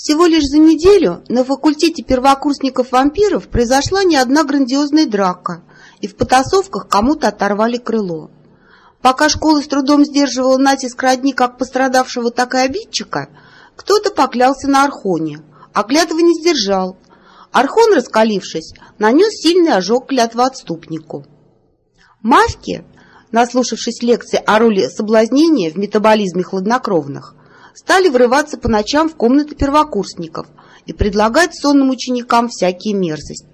Всего лишь за неделю на факультете первокурсников-вампиров произошла не одна грандиозная драка, и в потасовках кому-то оторвали крыло. Пока школа с трудом сдерживала натиск родни как пострадавшего, так и обидчика, кто-то поклялся на Архоне, а клятвы не сдержал. Архон, раскалившись, нанес сильный ожог клятвоотступнику. Мавки, наслушавшись лекции о роли соблазнения в метаболизме хладнокровных, стали врываться по ночам в комнаты первокурсников и предлагать сонным ученикам всякие мерзости.